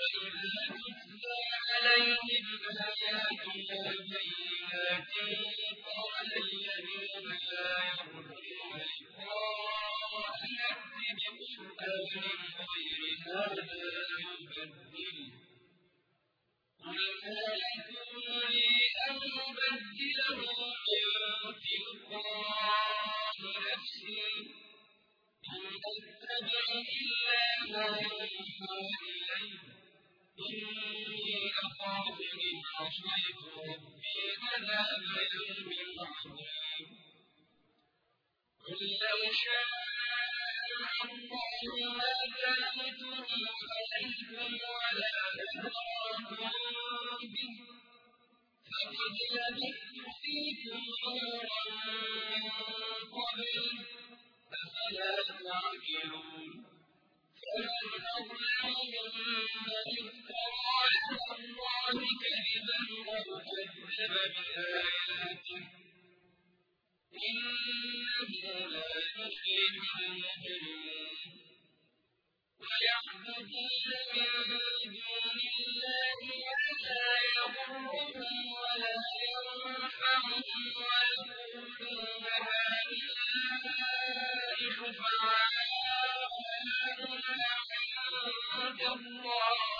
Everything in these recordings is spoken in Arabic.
وَإِذَا تُتْلَىٰ عَلَيْهِمْ آيَاتُنَا بَيِّنَاتٍ قَالَ الَّذِينَ لَا يَرْجُونَ لِقَاءَنَا ائْتِ بِقُرْآنٍ غَيْرِ هَٰذَا أَوْ بَدِّلْهُ ۚ قُلْ مَا أَنْ أُبَدِّلَهُ مِن تِلْقَاءِ نَفْسِي ۖ إِنْ أَتَّبِعُ إِلَّا مَا يُوحَىٰ إِنِّي أَخَافُ إِنْ عَصَيْتُ رَبِّي عَذَابَ يَوْمٍ عَظِيمٍ قُل لَّوْ شَاءَ اللَّهُ مَا تَلَوْتُهُ عَلَيْكُمْ وَلَا أَدْرَاكُم بِهِ ۖ فَقَدْ لَبِثْتُ فِيكُمْ عُمُرًا مِّن قَبْلِهِ ۚ أَفَلَا تَعْقِلُونَ؟ فَمَنْ أَظْلَمُ بِآيَاتِهِ ۚ إِنَّهُ لَا يُفْلِحُ الْمُجْرِمُونَ وَيَعْبُدُونَ مِن دُونِ اللَّهِ لَا يَضُرُّهُمْ وَلَا يَنفَعُهُمْ وَيَقُولُونَ هَٰؤُلَاءِ شُفَعَاؤُنَا عِندَ اللَّهِ ۚ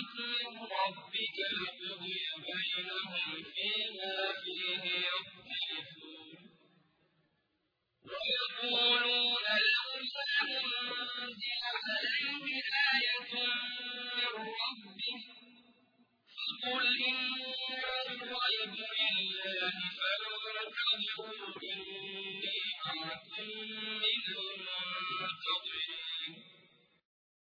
مِن رَّبِّكَ لَقُضِيَ بَيْنَهُمْ فِيمَا فِيهِ يَخْتَلِفُونَ. وَيَقُولُونَ لَوْلَا أُنزِلَ عَلَيْهِ آيَةٌ مِّن رَّبِّهِ ۖ. فَقُلْ إِنَّمَا الْغَيْبُ لِلَّهِ فَانتَظِرُوا إِنِّي مَعَكُم مِّنَ الْمُنتَظِرِينَ.